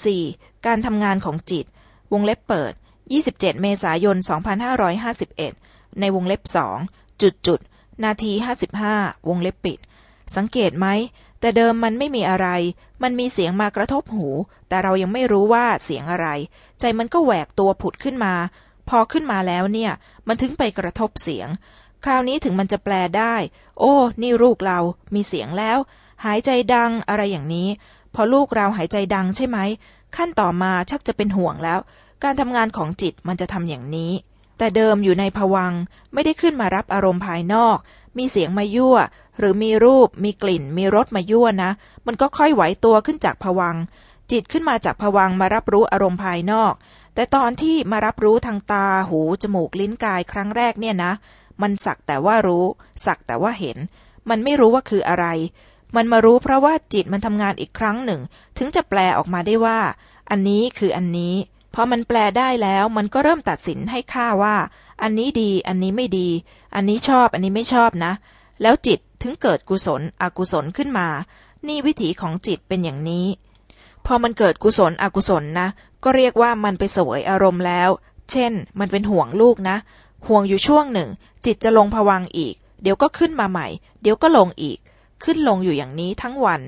4. การทำงานของจิต วงเล็บเปิด 27 เมษายน 2551 ในวงเล็บสองจุดจุดนาที 55 วงเล็บปิด สังเกตไหม แต่เดิมมันไม่มีอะไร มันมีเสียงมากระทบหู แต่เรายังไม่รู้ว่าเสียงอะไร ใจมันก็แหวกตัวผุดขึ้นมา พอขึ้นมาแล้วเนี่ย มันถึงไปกระทบเสียง คราวนี้ถึงมันจะแปลได้ โอ้ นี่ลูกเรา มีเสียงแล้ว หายใจดังอะไรอย่างนี้ พอลูกเราหายใจดังใช่ไหม ขั้นต่อมาชักจะเป็นห่วงแล้ว การทำงานของจิตมันจะทำอย่างนี้ แต่เดิมอยู่ในภวังไม่ได้ขึ้นมารับอารมณ์ภายนอก มีเสียงมายั่ว หรือมีรูป มีกลิ่น มีรสมายั่วนะ มันก็ค่อยไหวตัวขึ้นจากภวังจิตขึ้นมาจากภวังมารับรู้อารมณ์ภายนอก แต่ตอนที่มารับรู้ทางตา หู จมูก ลิ้น กาย ครั้งแรกเนี่ยนะ มันสักแต่ว่ารู้ สักแต่ว่าเห็น มันไม่รู้ว่าคืออะไร มันมารู้เพราะว่าจิตมันทำงานอีกครั้งหนึ่ง ถึงจะแปลออกมาได้ว่า อันนี้คืออันนี้พอมันแปลได้แล้วมันก็เริ่มตัดสินให้ค่าว่า อันนี้ดี อันนี้ไม่ดี อันนี้ชอบ อันนี้ไม่ชอบนะ แล้วจิตถึงเกิดกุศล อกุศลขึ้นมา นี่วิถีของจิตเป็นอย่างนี้ พอมันเกิดกุศล อกุศลนะ ก็เรียกว่ามันไปเสวยอารมณ์แล้ว เช่น มันเป็นห่วงลูกนะ ห่วงอยู่ช่วงหนึ่ง จิตจะลงผวังอีก เดี๋ยวก็ขึ้นมาใหม่ เดี๋ยวก็ลงอีก ขึ้นลงอยู่อย่างนี้ทั้งวัน